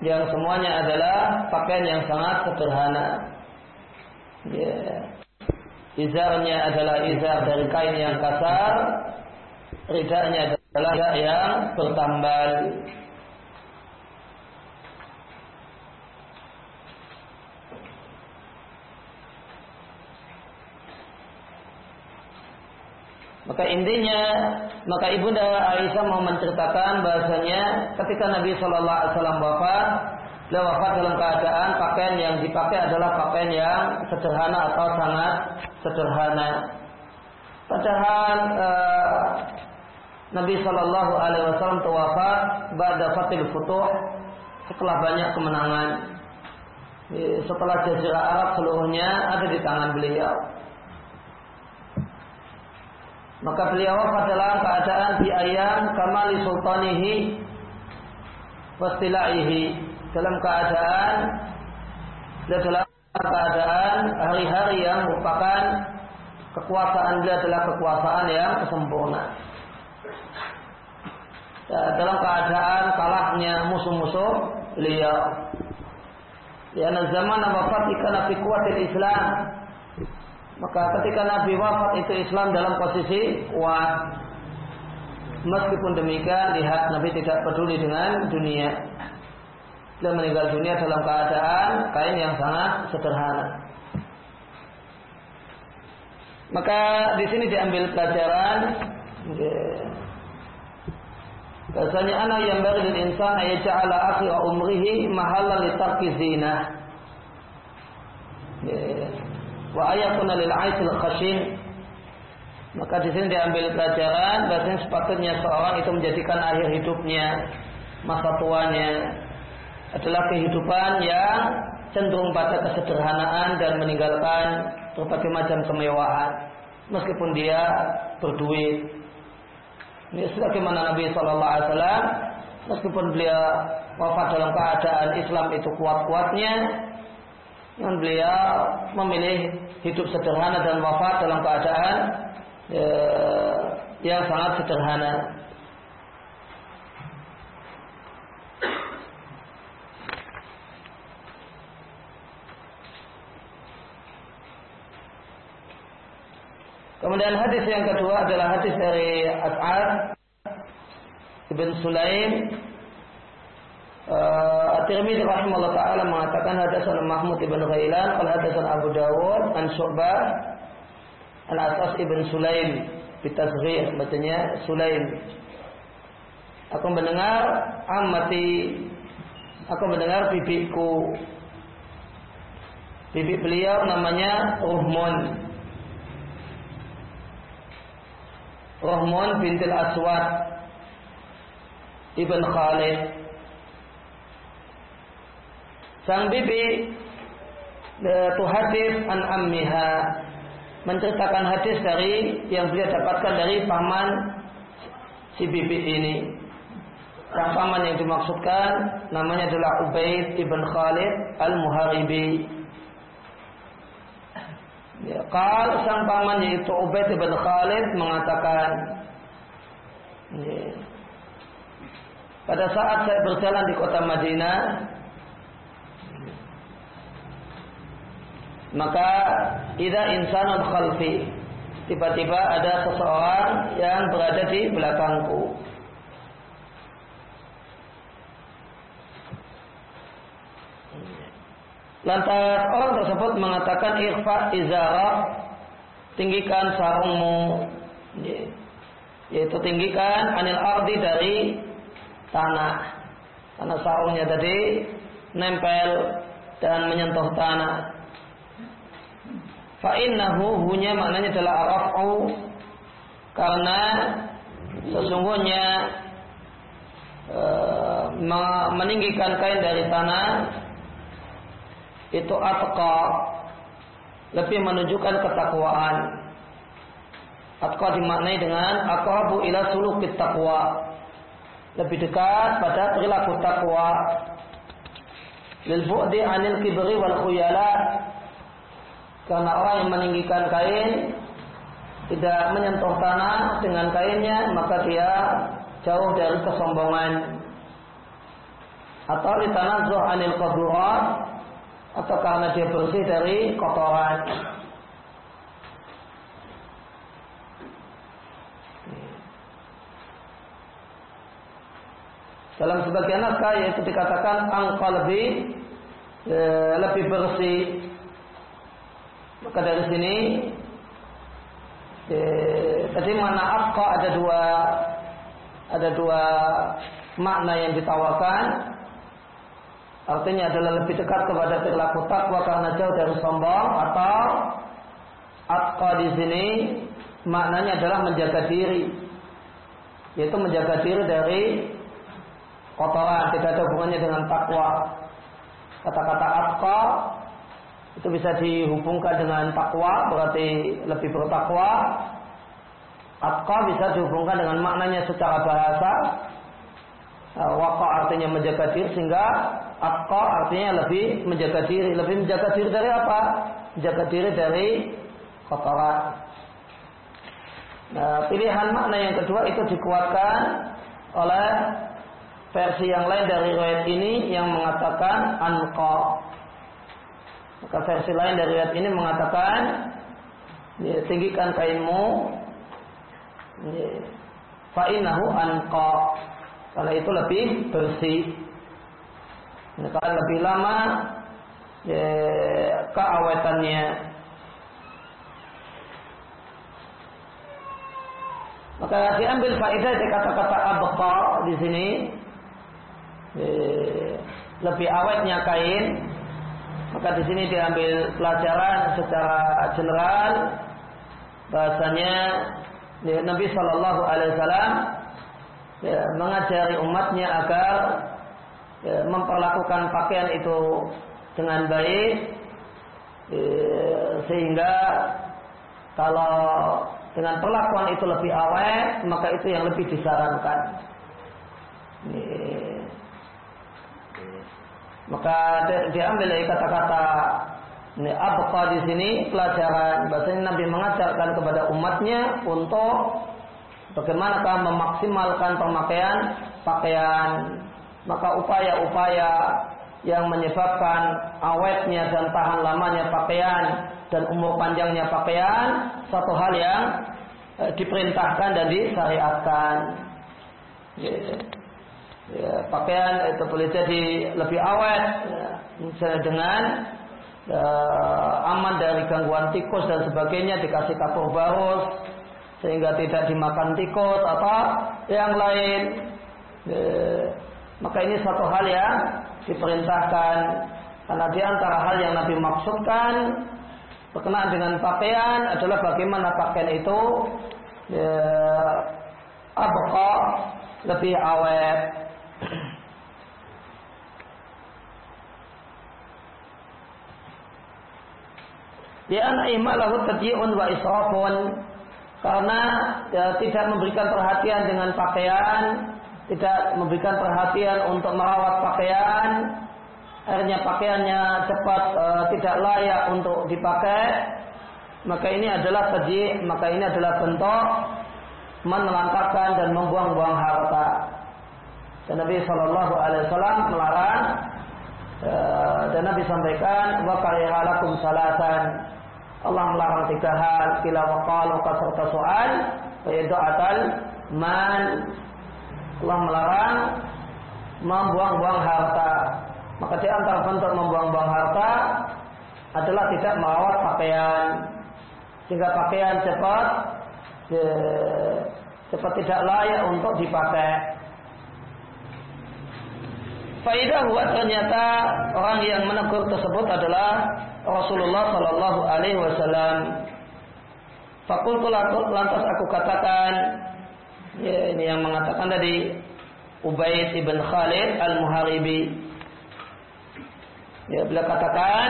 yang semuanya adalah pakaian yang sangat sederhana. Ya. Izarnya adalah izar dari kain yang kasar, ridanya adalah yang bertambal. Maka intinya, maka ibunda Aisyah mau menceritakan bahasanya ketika Nabi Shallallahu Alaihi Wasallam wafat, beliau wafat dalam keadaan pakaian yang dipakai adalah pakaian yang sederhana atau sangat sederhana. Padahal uh, Nabi Shallallahu Alaihi Wasallam wafat pada Fatil Futuh setelah banyak kemenangan. Setelah Jazirah Arab seluruhnya ada di tangan beliau. Maka beliau wafat dalam keadaan di ayam kamali sultanihi wastilaihi dalam keadaan dalam keadaan hari-hari yang merupakan kekuasaan dia adalah kekuasaan yang sempurna. Ya, dalam keadaan kalahnya musuh-musuh beliau. Ya, zaman wafat ikan fi kuatil Islam maka ketika Nabi wafat itu Islam dalam posisi kuat. Meskipun demikian, lihat Nabi tidak peduli dengan dunia. Dia meninggal dunia dalam keadaan kain yang sangat sederhana. Maka di sini diambil pelajaran. Bahasanya anak yang bagi dan insan ayat ja'ala akhir umrihi mahalan li zina wa ayakuna lil aisil khashin maka di sini diambil pelajaran bahasanya sepatutnya seorang itu menjadikan akhir hidupnya masa tuanya adalah kehidupan yang cenderung pada kesederhanaan dan meninggalkan berbagai macam kemewahan meskipun dia berduit. Ini sebagaimana Nabi Shallallahu meskipun beliau wafat dalam keadaan Islam itu kuat-kuatnya dan beliau memilih hidup sederhana dan wafat dalam keadaan ya, yang sangat sederhana. Kemudian hadis yang kedua adalah hadis dari As'ad Ibn Sulaim Uh, At-Tirmidzi rahimahullah taala mengatakan hadasan Mahmud ibn Ghailan, qala hadasan Abu Dawud an Syu'bah an Asas ibn Sulaim bitasghir bacanya Sulaim. Aku mendengar amati aku mendengar bibiku bibi beliau namanya Ruhmun. Ruhmun bintil Aswad Ibn Khalid Sang bibi e, hadis an ammiha menceritakan hadis dari yang beliau dapatkan dari paman si bibi ini. Sang paman yang dimaksudkan namanya adalah Ubaid ibn Khalid al-Muharibi. Ya, kal sang paman yaitu Ubaid ibn Khalid mengatakan, ya, pada saat saya berjalan di kota Madinah, maka tidak insanul khalfi tiba-tiba ada seseorang yang berada di belakangku. Lantas orang tersebut mengatakan ikhfa izara tinggikan sarungmu. Yaitu tinggikan anil ardi dari tanah. Karena sarungnya tadi nempel dan menyentuh tanah Fa'innahu hunya maknanya adalah araf'u karena sesungguhnya e, meninggikan kain dari tanah itu atqa lebih menunjukkan ketakwaan. Atqa dimaknai dengan aqrabu ila sulukit taqwa. Lebih dekat pada perilaku takwa. Lil anil kibri wal khuyalat karena orang yang meninggikan kain tidak menyentuh tanah dengan kainnya, maka dia jauh dari kesombongan. atau litanazuh anil qadurat atau karena dia bersih dari kotoran. Dalam sebagian naskah yaitu dikatakan angka lebih e, lebih bersih. Maka dari sini e, tadi mana angka ada dua ada dua makna yang ditawarkan. Artinya adalah lebih dekat kepada perilaku takwa karena jauh dari sombong atau atqa di sini maknanya adalah menjaga diri yaitu menjaga diri dari kotoran, tidak ada hubungannya dengan takwa. Kata-kata atqa itu bisa dihubungkan dengan takwa, berarti lebih bertakwa. Atqa bisa dihubungkan dengan maknanya secara bahasa. Eh, Waka artinya menjaga diri sehingga atqa artinya lebih menjaga diri. Lebih menjaga diri dari apa? Menjaga diri dari kotoran. Nah, pilihan makna yang kedua itu dikuatkan oleh versi yang lain dari riwayat ini yang mengatakan anqa. Maka versi lain dari riwayat ini mengatakan ya, tinggikan kainmu ya, fa'inahu anqa. Karena itu lebih bersih. Nah, karena lebih lama ya, keawetannya. Maka diambil faedah dari kata-kata abqa di sini Eh, lebih awetnya kain maka di sini diambil pelajaran secara general. Bahasanya ya, Nabi Shallallahu Alaihi Wasallam ya, mengajari umatnya agar ya, memperlakukan pakaian itu dengan baik. Ya, sehingga kalau dengan perlakuan itu lebih awet maka itu yang lebih disarankan. Ya, maka diambil dari kata-kata ini abqa di sini pelajaran? Bahasanya Nabi mengajarkan kepada umatnya untuk bagaimanakah memaksimalkan pemakaian pakaian. Maka upaya-upaya yang menyebabkan awetnya dan tahan lamanya pakaian dan umur panjangnya pakaian satu hal yang eh, diperintahkan dan disyariatkan. Yeah ya, pakaian itu boleh jadi lebih awet ya, misalnya dengan ya, aman dari gangguan tikus dan sebagainya dikasih kapur barus sehingga tidak dimakan tikus apa yang lain. Ya, maka ini satu hal yang diperintahkan. Karena di antara hal yang Nabi maksudkan berkenaan dengan pakaian adalah bagaimana pakaian itu ya, abqa lebih awet Ya anak ihmalahu tadyi'un wa israfun. Karena ya, tidak memberikan perhatian dengan pakaian, tidak memberikan perhatian untuk merawat pakaian, akhirnya pakaiannya cepat e, tidak layak untuk dipakai, maka ini adalah tadi, maka ini adalah bentuk menelantarkan dan membuang-buang harta. Dan Nabi Shallallahu Alaihi Wasallam melarang e, dan Nabi sampaikan wa salatan Allah melarang tiga hal kila waqal wa kasrata soal atal man Allah melarang membuang-buang harta. Maka di antara bentuk membuang-buang harta adalah tidak merawat pakaian. Sehingga pakaian cepat cepat tidak layak untuk dipakai. Faidah buat ternyata orang yang menegur tersebut adalah Rasulullah Shallallahu Alaihi Wasallam. Fakultu lantas aku katakan, ya, ini yang mengatakan tadi Ubaid ibn Khalid al Muharibi. Ya, beliau katakan,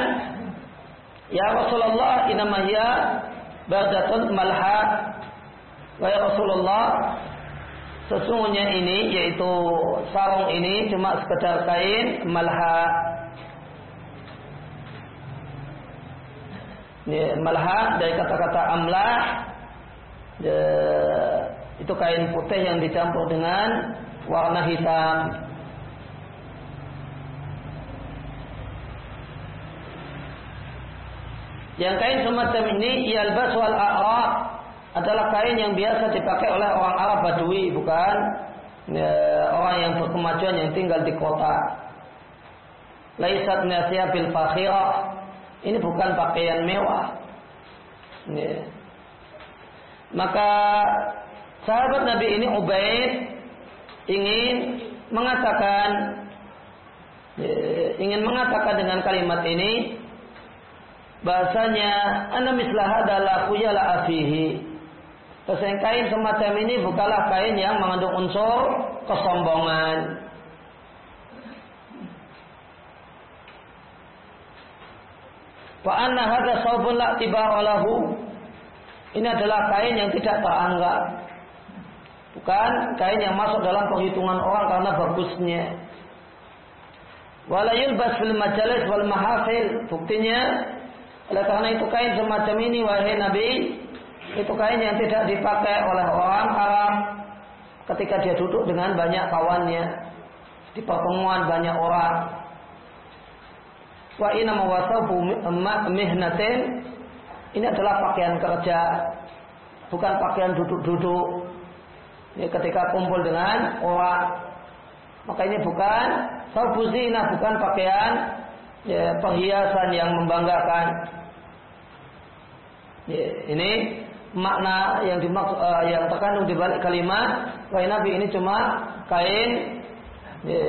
Ya Rasulullah, inamahya bardatun malha. Wahai Rasulullah, Sesungguhnya ini yaitu sarung ini cuma sekedar kain malha. Malha dari kata-kata amlah itu kain putih yang dicampur dengan warna hitam. Yang kain semacam ini yalbas wal a'rab adalah kain yang biasa dipakai oleh orang Arab Badui, bukan ya, orang yang berkemajuan yang tinggal di kota. Laisat nasiya bil fakhirah ini bukan pakaian mewah. Ya. Maka sahabat Nabi ini Ubaid ingin mengatakan ya, ingin mengatakan dengan kalimat ini bahasanya ana mislah adalah kuyala afihi. Bahasa kain semacam ini bukanlah kain yang mengandung unsur kesombongan. Wa anna hadza saubun la. Ini adalah kain yang tidak teranggap. Bukan kain yang masuk dalam perhitungan orang karena bagusnya. Wala yulbas fil majalis wal mahafil. Buktinya oleh karena itu kain semacam ini wahai Nabi itu kain yang tidak dipakai oleh orang Arab ketika dia duduk dengan banyak kawannya di pertemuan banyak orang wa inna mawasabu mihnatin. Ini adalah pakaian kerja bukan pakaian duduk-duduk. Ini ketika kumpul dengan orang maka ini bukan saubuzina bukan pakaian ya, perhiasan yang membanggakan. Ya, ini makna yang dimaksud uh, yang terkandung di balik kalimat wahai nabi ini cuma kain ya,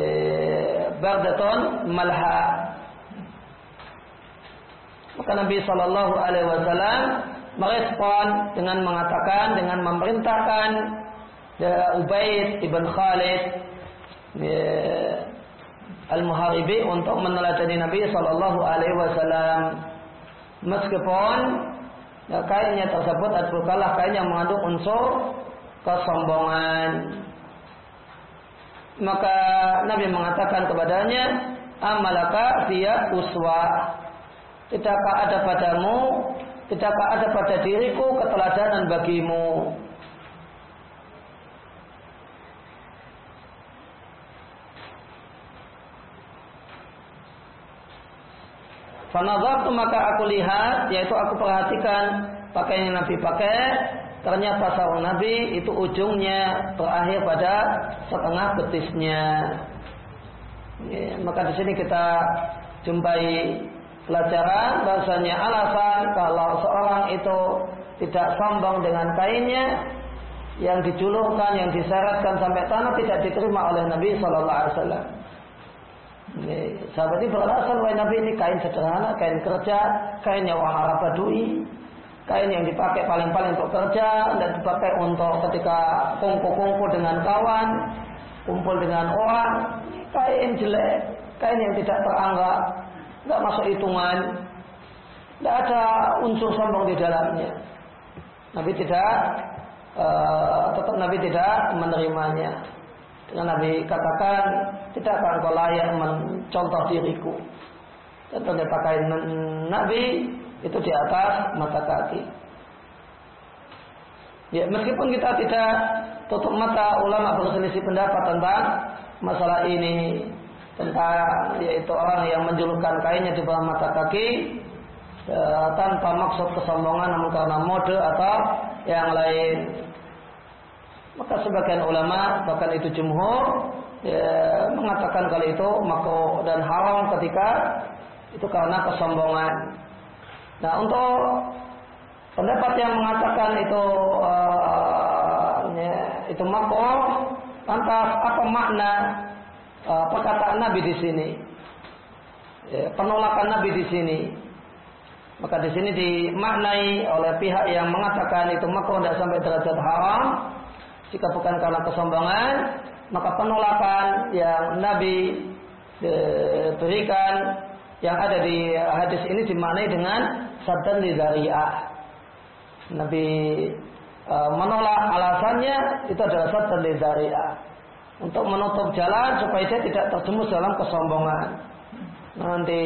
bardaton malha maka Nabi Shallallahu Alaihi Wasallam merespon dengan mengatakan, dengan memerintahkan ya, Ubaid ibn Khalid ya, al-Muharibi untuk meneladani Nabi Shallallahu Alaihi Wasallam. Meskipun ya, kainnya tersebut adalah kain yang mengandung unsur kesombongan. Maka Nabi mengatakan kepadanya, amalaka dia uswah Tidakkah ada padamu, tidakkah ada pada diriku keteladanan bagimu? Fanazartu maka aku lihat, yaitu aku perhatikan pakaian yang Nabi pakai, ternyata sarung Nabi itu ujungnya terakhir pada setengah betisnya. Ya, maka di sini kita jumpai pelajaran bahasanya alasan kalau seorang itu tidak sombong dengan kainnya yang dijulurkan, yang disyaratkan sampai tanah tidak diterima oleh Nabi Shallallahu Alaihi Wasallam. Ini, sahabat ini beralasan wahai Nabi ini kain sederhana, kain kerja, kainnya orang Arab Badui, kain yang dipakai paling-paling untuk kerja dan dipakai untuk ketika kumpul-kumpul dengan kawan, kumpul dengan orang, kain jelek, kain yang tidak teranggap nggak masuk hitungan, nggak ada unsur sombong di dalamnya. Nabi tidak, uh, tetap Nabi tidak menerimanya. Dengan Nabi katakan, tidak akan kau layak mencontoh diriku. Dan ternyata kain Nabi itu di atas mata kaki. Ya, meskipun kita tidak tutup mata ulama berselisih pendapat tentang masalah ini, tentang yaitu orang yang menjulurkan kainnya di bawah mata kaki e, tanpa maksud kesombongan namun karena mode atau yang lain. Maka sebagian ulama bahkan itu jumhur ya, mengatakan kalau itu mako dan haram ketika itu karena kesombongan. Nah untuk pendapat yang mengatakan itu uh, ya, itu mako lantas apa makna uh, perkataan Nabi di sini. Ya, penolakan Nabi di sini. Maka di sini dimaknai oleh pihak yang mengatakan itu makruh tidak sampai derajat haram. Jika bukan karena kesombongan, maka penolakan yang Nabi e, berikan yang ada di hadis ini dimaknai dengan sadan lidariah. Nabi menolak alasannya itu adalah sadan lidariah untuk menutup jalan supaya dia tidak terjemus dalam kesombongan. Nanti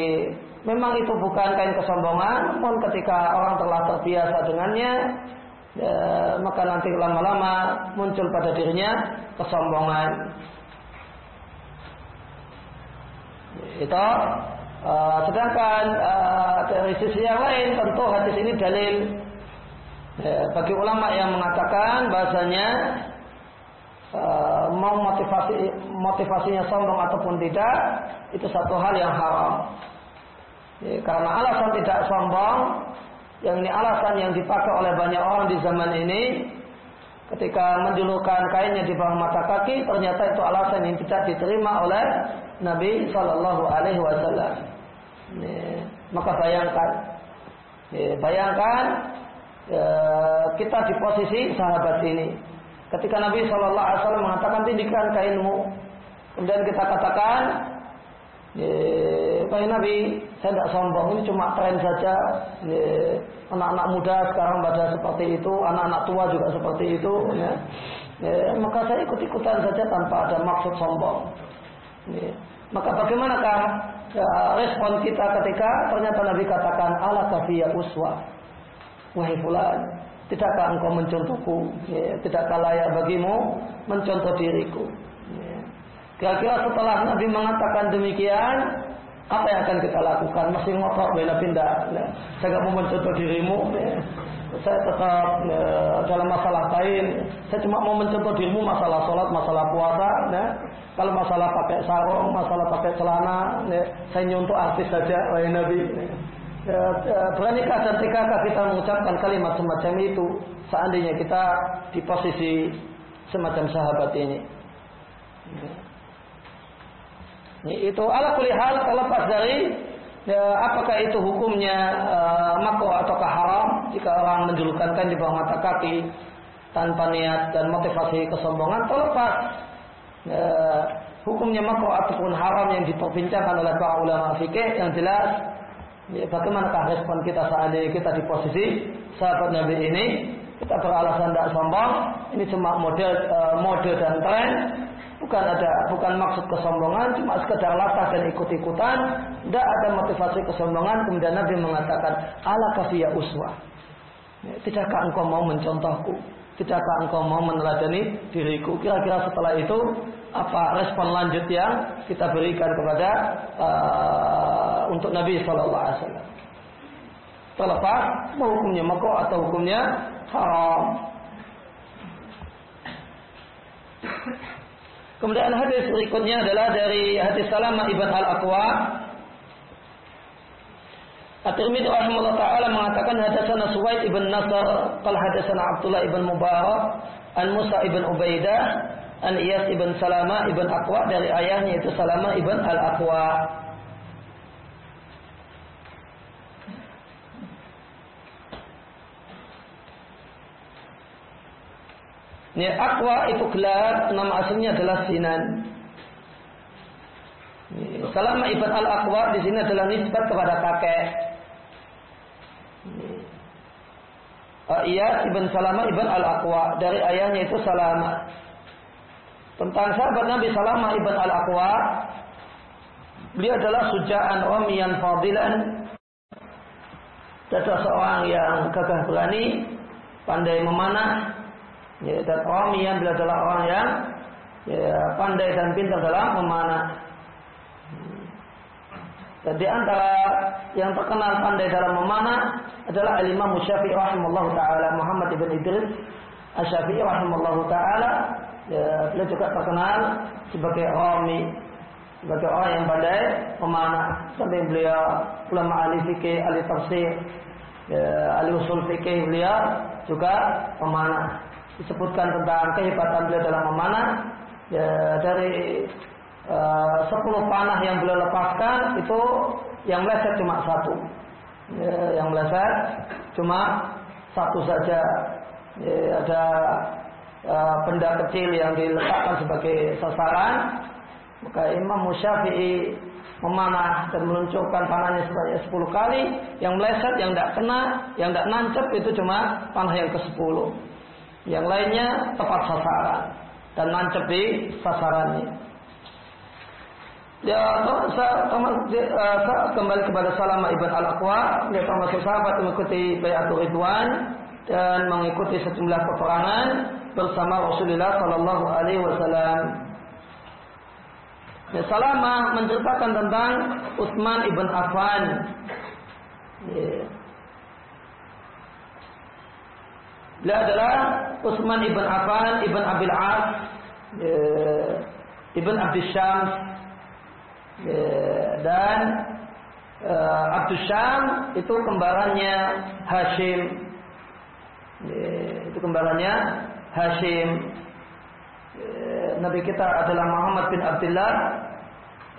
memang itu bukan kain kesombongan, namun ketika orang telah terbiasa dengannya, ya, maka nanti lama-lama muncul pada dirinya kesombongan. Itu Uh, sedangkan uh, dari sisi yang lain tentu hadis ini dalil ya, bagi ulama yang mengatakan bahasanya motivasi motivasinya sombong ataupun tidak itu satu hal yang haram. Ya, karena alasan tidak sombong yang ini alasan yang dipakai oleh banyak orang di zaman ini ketika menjulurkan kainnya di bawah mata kaki ternyata itu alasan yang tidak diterima oleh Nabi Shallallahu Alaihi Wasallam. Maka bayangkan, bayangkan kita di posisi sahabat ini. Ketika Nabi Shallallahu Alaihi Wasallam mengatakan tindikan kainmu, kemudian kita katakan, Baik Nabi, saya tidak sombong, ini cuma tren saja. Anak-anak muda sekarang pada seperti itu, anak-anak tua juga seperti itu. Ya. Ya, maka saya ikut-ikutan saja tanpa ada maksud sombong. Ya. Maka bagaimanakah ya, respon kita ketika ternyata Nabi katakan ala kafiyah uswa. Wahai fulan, tidakkah engkau mencontohku? Ya, tidakkah layak bagimu mencontoh diriku? Ya. Kira-kira setelah Nabi mengatakan demikian, apa yang akan kita lakukan? Masih ngotot bela pindah. Ya. Saya nggak mau mencontoh dirimu. Ya. Saya tetap ya, dalam masalah lain. Saya cuma mau mencontoh dirimu masalah sholat, masalah puasa. Ya. Kalau masalah pakai sarung, masalah pakai celana, ya. saya nyuntuk artis saja, wahai Nabi. Ya, ya, beranikah dan tegakah kita mengucapkan kalimat semacam itu seandainya kita di posisi semacam sahabat ini. Ya. Itu ala kulihal terlepas dari ya, apakah itu hukumnya uh, makruh ataukah haram jika orang menjulukankan di bawah mata kaki tanpa niat dan motivasi kesombongan terlepas ya, hukumnya makruh ataupun haram yang diperbincangkan oleh para ulama fikih yang jelas ya, bagaimanakah respon kita saat ini kita di posisi sahabat Nabi ini? Kita beralasan tidak sombong. Ini cuma model uh, mode dan tren. Bukan ada bukan maksud kesombongan cuma sekedar latah dan ikut-ikutan. Tidak ada motivasi kesombongan. Kemudian Nabi mengatakan ala kafiyah uswah. Ya, tidakkah engkau mau mencontohku? Tidakkah engkau mau meneladani diriku? Kira-kira setelah itu apa respon lanjut yang kita berikan kepada uh, untuk Nabi Shallallahu Alaihi Wasallam terlepas mau hukumnya mako atau hukumnya haram Kemudian hadis berikutnya adalah dari hadis Salamah ibn Al-Aqwa. At-Tirmidzi rahimahullah taala mengatakan hadatsana Suwaid ibn Nasr, qala hadatsana Abdullah ibn Mubarak, an Musa ibn Ubaidah, an Iyas ibn Salamah ibn Aqwa dari ayahnya itu Salamah ibn Al-Aqwa. Ini akwa itu gelar, nama aslinya adalah Sinan. Salama ibn al Akwa di sini adalah nisbat kepada kakek. Uh, iya ibn Salama ibn al Akwa dari ayahnya itu Salama. Tentang sahabat Nabi Salama ibn al Akwa, beliau adalah sujaan ramiyan fadilan. Ada seorang yang gagah berani, pandai memanah, Ya, dan orang yang adalah orang yang ya, pandai dan pintar dalam memanah. Dan di antara yang terkenal pandai dalam memanah adalah Al-Imam Syafi'i rahimahullah taala Muhammad ibn Idris Asy-Syafi'i rahimahullah taala ya, beliau juga terkenal sebagai rami sebagai orang yang pandai memanah sampai beliau ulama ahli fikih ahli tafsir ya, ahli usul fikih beliau juga memanah disebutkan tentang kehebatan beliau dalam memanah ya, dari uh, 10 panah yang beliau lepaskan itu yang meleset cuma satu. Ya, yang meleset cuma satu saja. Ya, ada uh, benda kecil yang diletakkan sebagai sasaran maka Imam Syafi'i memanah dan meluncurkan panahnya sebanyak 10 kali yang meleset, yang tidak kena, yang tidak nancep itu cuma panah yang ke 10 yang lainnya tepat sasaran dan nancep di sasarannya. Ya, kembali kepada Salama ibn al Aqwa, dia termasuk sahabat mengikuti Bayatul Ridwan dan mengikuti sejumlah peperangan bersama Rasulullah Shallallahu Alaihi Wasallam. Ya, Salamah menceritakan tentang Utsman ibn Affan. Ya. Dia adalah Utsman ibn Affan ibn Abil As ya, ibn Abdul Syams ya, dan uh, Abdul Syam itu kembarannya Hashim. Itu kembarannya Hashim. Ya, Nabi kita adalah Muhammad bin Abdullah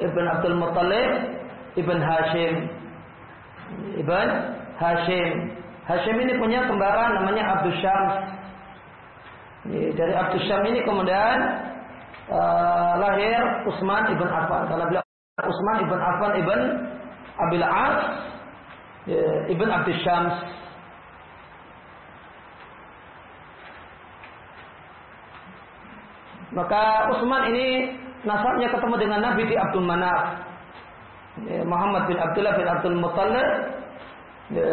ibn Abdul Muttalib ibn Hashim. Ibn Hashim. Hashim ini punya kembaran namanya Abdul Syams. Ya, dari Abdul Syam ini kemudian uh, lahir Utsman ibn Affan karena beliau Utsman ibn Affan ibn Abil As ya, ibn Abdul Syams. Maka Utsman ini nasabnya ketemu dengan Nabi di Abdul Manaf. Ya, Muhammad bin Abdullah bin Abdul Muttalib ya,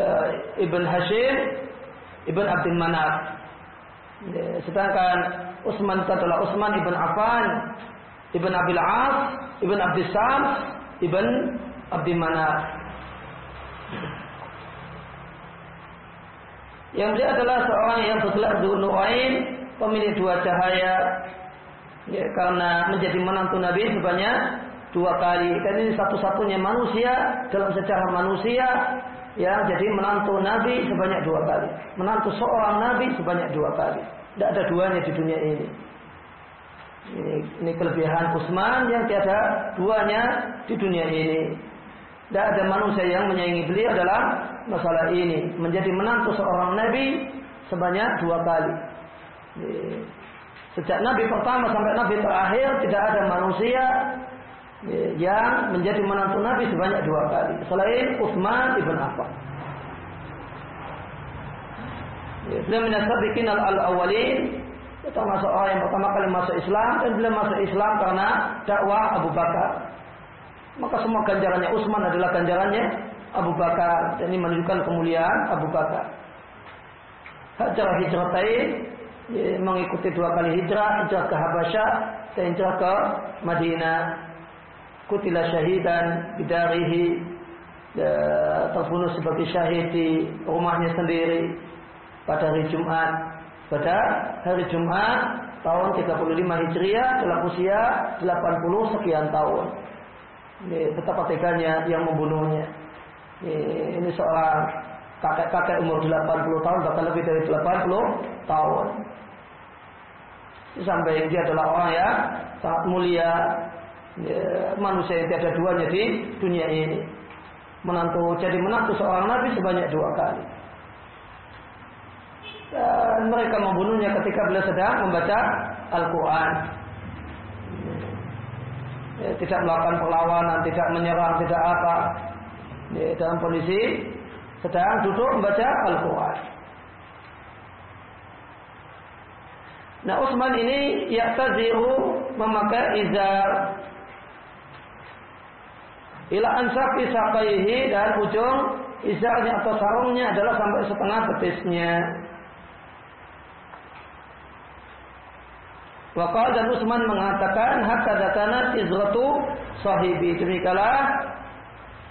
uh, Ibn Hashim Ibn Abdul Manaf. Ya, sedangkan Utsman itu adalah Utsman Ibn Affan Ibn Abil As Ibn Abdul Syams Ibn Abdi Manaf. Yang dia adalah seorang yang bergelar Nuaim, pemilik dua cahaya, ya, karena menjadi menantu Nabi sebanyak dua kali. Dan ini satu-satunya manusia dalam sejarah manusia yang jadi menantu Nabi sebanyak dua kali. Menantu seorang Nabi sebanyak dua kali. Tidak ada duanya di dunia ini. Ini, ini kelebihan Utsman yang tiada duanya di dunia ini. Tidak ada manusia yang menyaingi beliau dalam masalah ini. Menjadi menantu seorang Nabi sebanyak dua kali. Sejak Nabi pertama sampai Nabi terakhir tidak ada manusia yang menjadi menantu Nabi sebanyak dua kali. Selain Utsman ibn Affan. Beliau bikin al-awwalin termasuk orang yang pertama kali masuk Islam dan beliau masuk Islam karena dakwah Abu Bakar. Maka semua ganjarannya Utsman adalah ganjarannya Abu Bakar. Dan ini menunjukkan kemuliaan Abu Bakar. Hajar hijratain mengikuti dua kali hijrah, hijrah ke Habasyah dan hijrah ke Madinah. Kutilah syahidan bidarihi ya, terbunuh sebagai syahid di rumahnya sendiri pada hari Jumat pada hari Jumat tahun 35 Hijriah dalam usia 80 sekian tahun. Ini betapa teganya yang membunuhnya. Ini seorang kakek-kakek umur 80 tahun bahkan lebih dari 80 tahun. Sampai dia adalah orang yang sangat mulia, ya, manusia yang tiada duanya di dunia ini. Menantu jadi menantu seorang nabi sebanyak dua kali dan mereka membunuhnya ketika beliau sedang membaca Al-Quran. Ya, tidak melakukan perlawanan, tidak menyerang, tidak apa. Ya, dalam kondisi sedang duduk membaca Al-Quran. Nah Utsman ini yaktaziru memakai izar ila ansafi saqaihi dan ujung izarnya atau sarungnya adalah sampai setengah betisnya. Wakal dan Utsman mengatakan hakka datana izratu sahibi. Demikianlah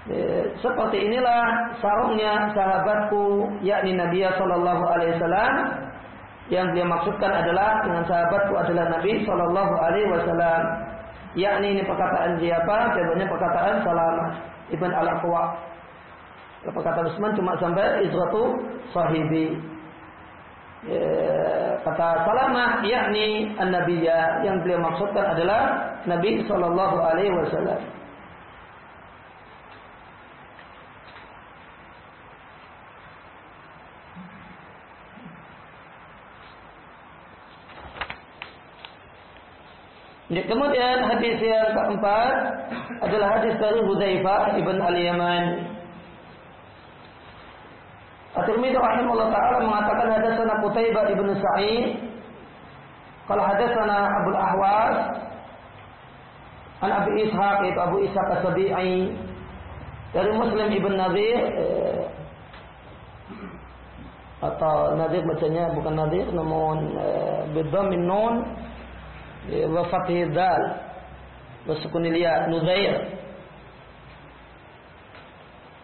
e, seperti inilah sarungnya sahabatku yakni Nabi sallallahu alaihi wasallam yang dia maksudkan adalah dengan sahabatku adalah Nabi sallallahu alaihi wasallam yakni ini perkataan siapa? Jawabannya perkataan Salamah ibn Al-Aqwa. Perkataan Utsman cuma sampai izratu sahibi. Ya, kata Salamah yakni an-nabiyya yang beliau maksudkan adalah Nabi sallallahu alaihi wasallam. Ya, kemudian hadis yang keempat adalah hadis dari Hudzaifah ibn al-Yaman. At-Tirmidzi rahimahullah taala mengatakan hadatsana Qutaibah ibnu Sa'id. Kalau hadatsana Abu Ahwas an Abi Ishaq itu Abu Ishaq As-Sabi'i dari Muslim ibn Nadir eh, atau Nadir bacanya bukan Nadir namun eh, bidhammin nun wa fathhi dal bersukun ya Nuzair.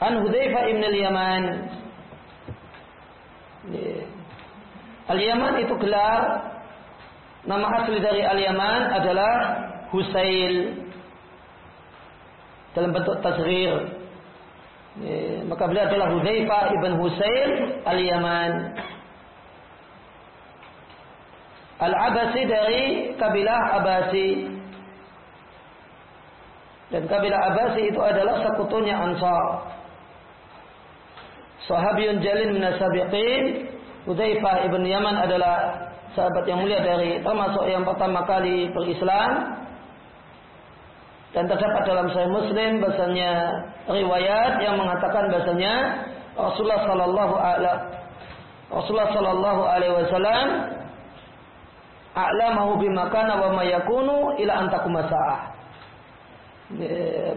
An Hudzaifah ibn al-Yaman. Al-Yaman itu gelar nama asli dari Al-Yaman adalah Husail. Dalam bentuk tasghir. Maka beliau adalah Hudzaifah ibn Husail Al-Yaman Al-Abasi dari kabilah Abasi. Dan kabilah Abasi itu adalah sekutunya Ansar. Sahabiyun jalin minasabiqin Hudzaifah ibn Yaman adalah sahabat yang mulia dari termasuk yang pertama kali berislam. Dan terdapat dalam Sahih Muslim bahasanya riwayat yang mengatakan bahasanya Rasulullah sallallahu alaihi Rasulullah sallallahu alaihi wasallam a'lamahu bima kana wa ma yakunu ila an sa'ah.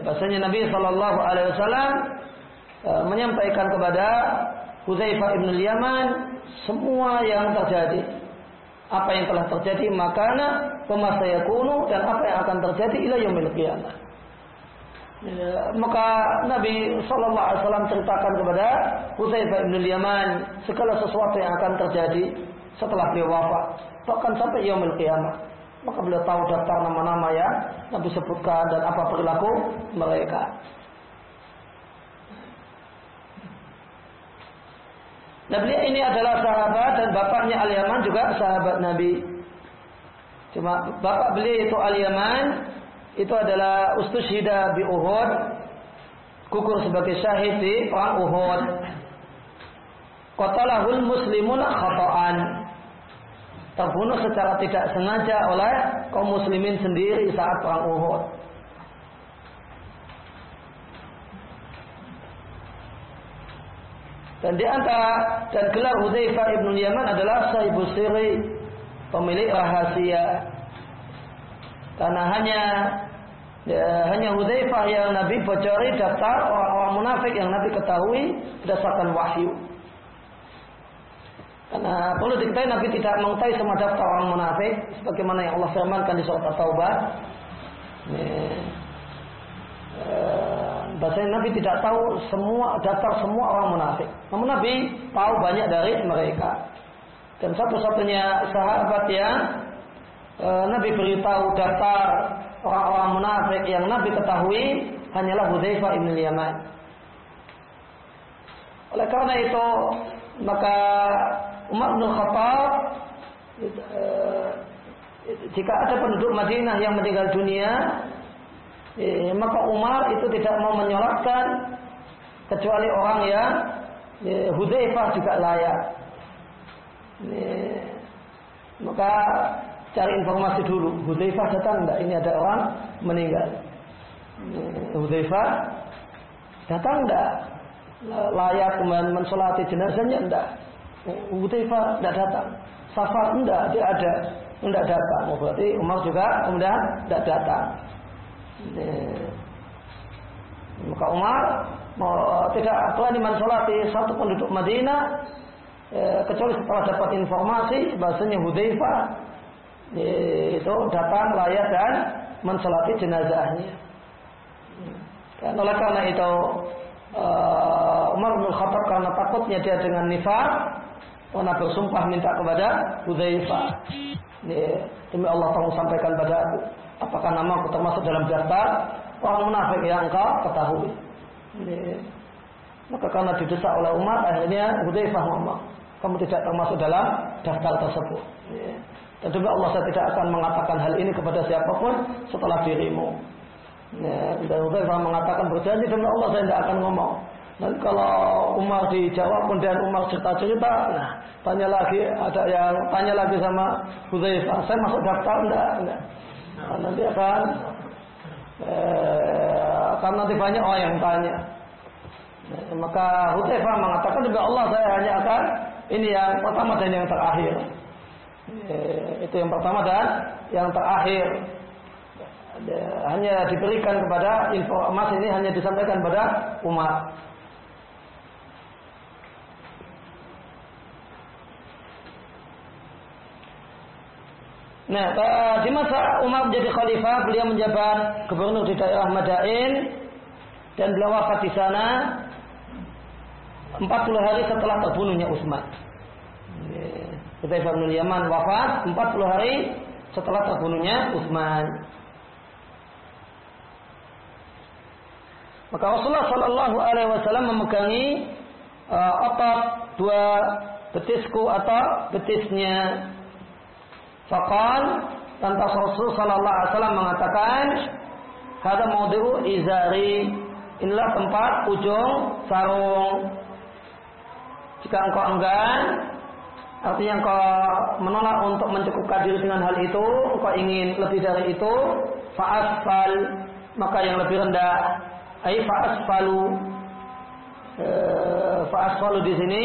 Bahasanya Nabi sallallahu alaihi wasallam e, menyampaikan kepada Hudzaifah bin Yaman semua yang terjadi. Apa yang telah terjadi makana pemasa yakunu dan apa yang akan terjadi ila yaumil qiyamah. Ya, maka Nabi Shallallahu Alaihi Wasallam ceritakan kepada Hudzaifah bin Yaman segala sesuatu yang akan terjadi setelah beliau wafat bahkan sampai yaumil qiyamah maka beliau tahu daftar nama-nama yang Nabi sebutkan dan apa perilaku mereka Nah beliau ini adalah sahabat dan bapaknya Al-Yaman juga sahabat Nabi. Cuma bapak beliau itu Al-Yaman itu adalah ustushida bi Uhud gugur sebagai syahid di perang Uhud. Qatalahul muslimuna khata'an terbunuh secara tidak sengaja oleh kaum muslimin sendiri saat perang Uhud. Dan di antara dan gelar Hudzaifah ibnu Yaman adalah Sahibus Siri, pemilik rahasia. Karena hanya ya, hanya Hudzaifah yang Nabi bocori daftar orang-orang munafik yang Nabi ketahui berdasarkan wahyu. Karena perlu diketahui Nabi tidak mengetahui semua daftar orang munafik sebagaimana yang Allah firmankan di surat At-Taubah. Bahasanya Nabi tidak tahu semua daftar semua orang munafik. Namun Nabi tahu banyak dari mereka. Dan satu-satunya sahabat yang e, Nabi beritahu daftar orang-orang munafik yang Nabi ketahui hanyalah Hudzaifah ibn Yaman. Oleh karena itu maka Umar bin Khattab jika ada penduduk Madinah yang meninggal dunia eh, maka Umar itu tidak mau menyolatkan kecuali orang yang eh, Hudzaifah juga layak. Eh, maka cari informasi dulu. Hudzaifah datang enggak? Ini ada orang meninggal. Hudzaifah datang enggak? Layak mensolati jenazahnya enggak? Hudzaifah enggak datang. Safar enggak, dia ada enggak datang. Oh, berarti Umar juga kemudian enggak datang. Maka Umar mau, tidak berani mensolati satu penduduk Madinah eh, kecuali setelah dapat informasi bahasanya Hudzaifah eh, itu datang layak dan mensolati jenazahnya. Dan oleh karena itu Umar bin Khattab karena takutnya dia dengan nifak pernah bersumpah minta kepada Hudzaifah. Demi Allah tolong sampaikan pada aku apakah nama aku termasuk dalam daftar orang munafik yang engkau ketahui. Ini. Maka karena didesak oleh umat akhirnya Hudzaifah ngomong, kamu tidak termasuk dalam daftar tersebut. Ini. Dan juga Allah saya tidak akan mengatakan hal ini kepada siapa pun setelah dirimu. Ya, dan Hudzaifah mengatakan berjanji demi Allah saya tidak akan ngomong. Dan kalau Umar dijawab kemudian Umar cerita-cerita, nah tanya lagi ada yang tanya lagi sama Hudzaifah, saya masuk daftar enggak? enggak. Nah, nanti akan eh, akan nanti banyak orang yang tanya. Nah, maka Hudzaifah mengatakan juga Allah saya hanya akan ini yang pertama dan yang terakhir. Eh, itu yang pertama dan yang terakhir. Hanya diberikan kepada informasi ini hanya disampaikan kepada umat. Nah, di masa Umar menjadi khalifah, beliau menjabat gubernur di daerah Madain dan beliau wafat di sana 40 hari setelah terbunuhnya Utsman. Hudzaifah bin Yaman wafat 40 hari setelah terbunuhnya Utsman. Maka Rasulullah Shallallahu Alaihi Wasallam memegangi uh, otot dua betisku atau betisnya. Fakal tanpa Rasul Shallallahu Alaihi Wasallam mengatakan, "Hada maudiu izari." Inilah tempat ujung sarung. Jika engkau enggan, artinya engkau menolak untuk mencukupkan diri dengan hal itu, engkau ingin lebih dari itu, fa'asfal, maka yang lebih rendah ay fa'asfalu eh, fa'asfalu di sini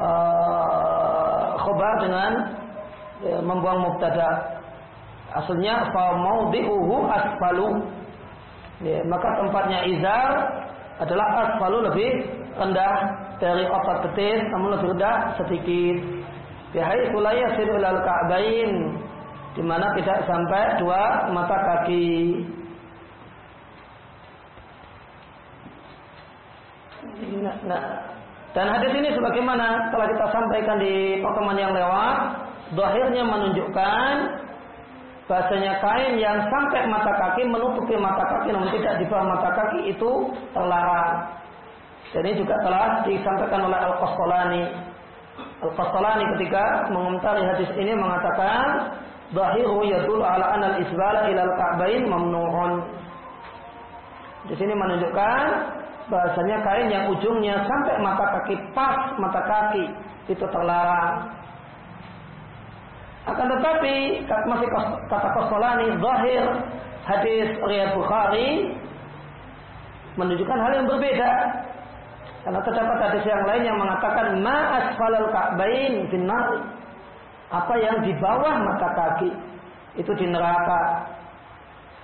uh, khobar dengan uh, membuang mubtada. Aslinya fa maudi'uhu asfalu. Ya, maka tempatnya izar adalah asfalu lebih rendah dari otot betis namun lebih rendah sedikit. Bihai sulaya sirul al ka'bain di mana tidak sampai dua mata kaki. Nah, nah, dan hadis ini sebagaimana telah kita sampaikan di pertemuan yang lewat, dohirnya menunjukkan bahasanya kain yang sampai mata kaki menutupi mata kaki namun tidak di bawah mata kaki itu terlarang. Dan ini juga telah disampaikan oleh Al-Qasqalani. Al-Qasqalani ketika mengomentari hadis ini mengatakan Zahiru yadul ala anal isbala ilal ka'bain mamnu'un. Di sini menunjukkan bahasanya kain yang ujungnya sampai mata kaki pas mata kaki itu terlarang. Akan tetapi masih kata Kosolani zahir hadis Riyad Bukhari menunjukkan hal yang berbeda. Karena terdapat hadis yang lain yang mengatakan ma asfalal ka'bain finnar. Apa yang di bawah mata kaki itu di neraka.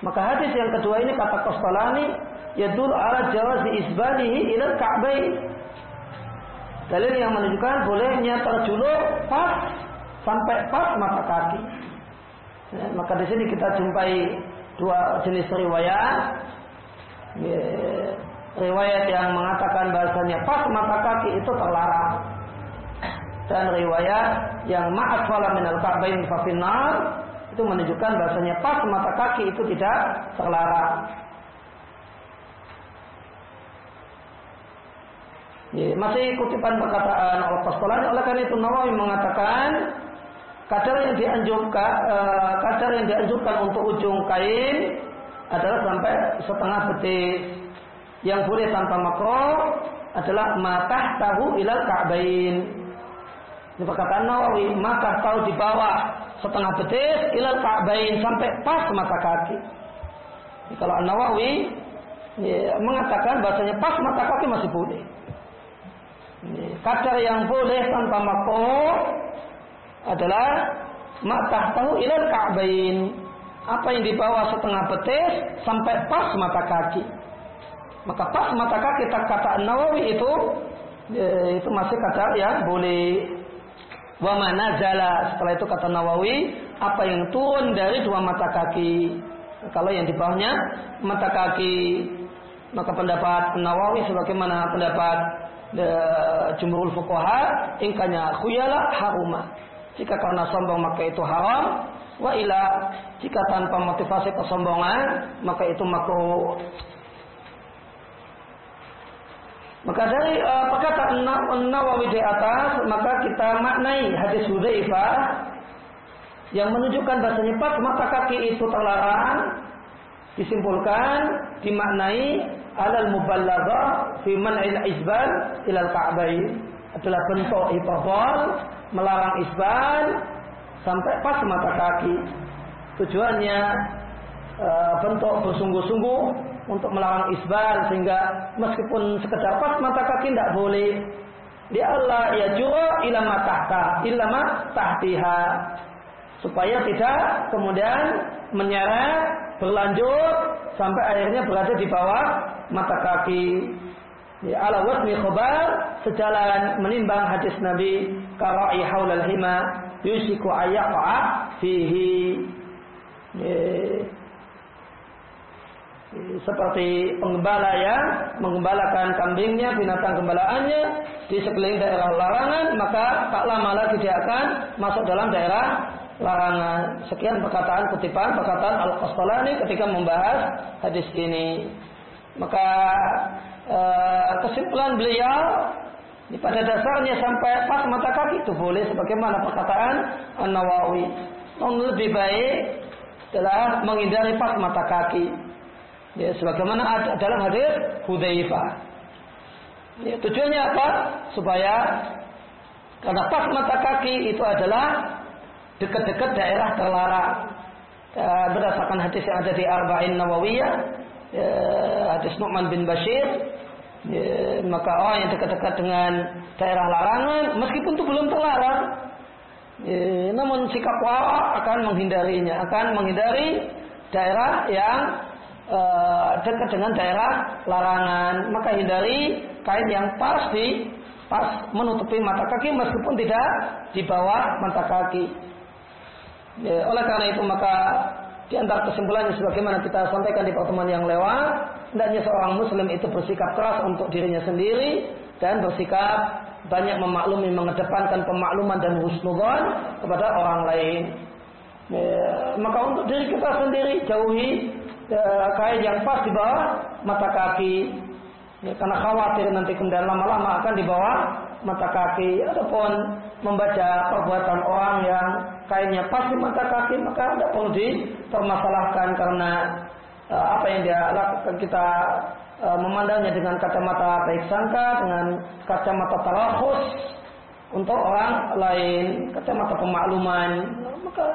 Maka hadis yang kedua ini kata Kostolani yadul ala jawazi isbalihi ila ka'bain. Dalil yang menunjukkan bolehnya terjulur pas sampai pas mata kaki. Ya, maka di sini kita jumpai dua jenis riwayat. Ya, riwayat yang mengatakan bahasanya pas mata kaki itu terlarang. Dan riwayat yang ma'at fala minal ka'bain fa itu menunjukkan bahasanya pas mata kaki itu tidak terlarang. Ya, masih kutipan perkataan Al-Qasqalani oleh karena itu Nawawi mengatakan kadar yang dianjurkan uh, kadar yang dianjurkan untuk ujung kain adalah sampai setengah betis. Yang boleh tanpa makro adalah matah tahu ilal ka'bain. Ini perkataan Nawawi, maka tahu di bawah setengah betis ilal ka'bain sampai pas mata kaki. Ini kalau Nawawi ya, mengatakan bahasanya pas mata kaki masih boleh. Kadar yang boleh tanpa makruh adalah mata tahu ilal ka'bain. Apa yang di bawah setengah betis sampai pas mata kaki. Maka pas mata kaki tak kata Nawawi itu e, itu masih kata yang boleh. Wa mana jala setelah itu kata Nawawi apa yang turun dari dua mata kaki. Kalau yang di bawahnya mata kaki maka pendapat Nawawi sebagaimana pendapat jumhurul fuqaha ingkanya khuyala haruma. Jika karena sombong maka itu haram, wa ila jika tanpa motivasi kesombongan maka itu makruh. Maka dari uh, perkataan Nawawi di atas maka kita maknai hadis Hudzaifah yang menunjukkan bahasanya pas mata kaki itu terlarang disimpulkan dimaknai alal muballaghah fi man'il isbal ilal ka'bain adalah bentuk hiperbol melarang isbal sampai pas mata kaki. Tujuannya e, bentuk bersungguh-sungguh untuk melarang isbal sehingga meskipun sekedar pas mata kaki tidak boleh. Di Allah ya jura ilama tahta ilama tahtiha supaya tidak kemudian menyeret berlanjut sampai akhirnya berada di bawah mata kaki. Ya, ala wasmi khobar sejalan menimbang hadis Nabi karai haulal hima yusiku ayyaqa fihi. Seperti penggembala yang menggembalakan kambingnya, binatang gembalaannya di sekeliling daerah larangan, maka tak lama lagi dia akan masuk dalam daerah larangan. Sekian perkataan kutipan perkataan Al-Qastalani ketika membahas hadis ini. Maka eh, kesimpulan beliau pada dasarnya sampai pas mata kaki itu boleh sebagaimana perkataan An-Nawawi. Namun lebih baik adalah menghindari pas mata kaki. Ya, sebagaimana ada dalam hadis Hudzaifah. Ya, tujuannya apa? Supaya karena pas mata kaki itu adalah dekat-dekat daerah terlarang. Ya, berdasarkan hadis yang ada di Arba'in Nawawiyah, ya, hadis Nu'man bin Bashir, ya, maka orang yang dekat-dekat dengan daerah larangan, meskipun itu belum terlarang, ya, namun sikap wara akan menghindarinya, akan menghindari daerah yang uh, dekat dengan daerah larangan, maka hindari kain yang pas di pas menutupi mata kaki meskipun tidak di bawah mata kaki. Ya, oleh karena itu maka di antara kesimpulannya sebagaimana kita sampaikan di pertemuan yang lewat, hendaknya seorang muslim itu bersikap keras untuk dirinya sendiri dan bersikap banyak memaklumi mengedepankan pemakluman dan husnudzon kepada orang lain. Ya, maka untuk diri kita sendiri jauhi ya, kain yang pas di bawah mata kaki. Ya, karena khawatir nanti kemudian lama-lama akan di bawah mata kaki ataupun membaca perbuatan orang yang kainnya pas di mata kaki maka tidak perlu dipermasalahkan karena uh, apa yang dia lakukan kita uh, memandangnya dengan kacamata baik sangka dengan kacamata tarakhus untuk orang lain kacamata pemakluman maka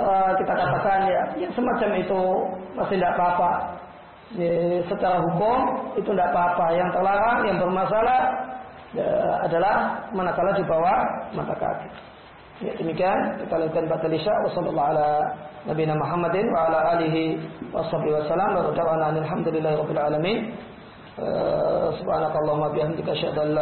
uh, kita katakan ya, ya semacam itu masih tidak apa-apa ya, secara hukum itu tidak apa-apa yang terlarang yang bermasalah ya, adalah manakala di bawah mata kaki. Ya, demikian kita lanjutkan batal isya wa sallallahu ala nabiyina Muhammadin wa ala alihi wa sahbihi wa ta'ala alhamdulillahi rabbil alamin. Uh, subhanakallahumma bihamdika asyhadu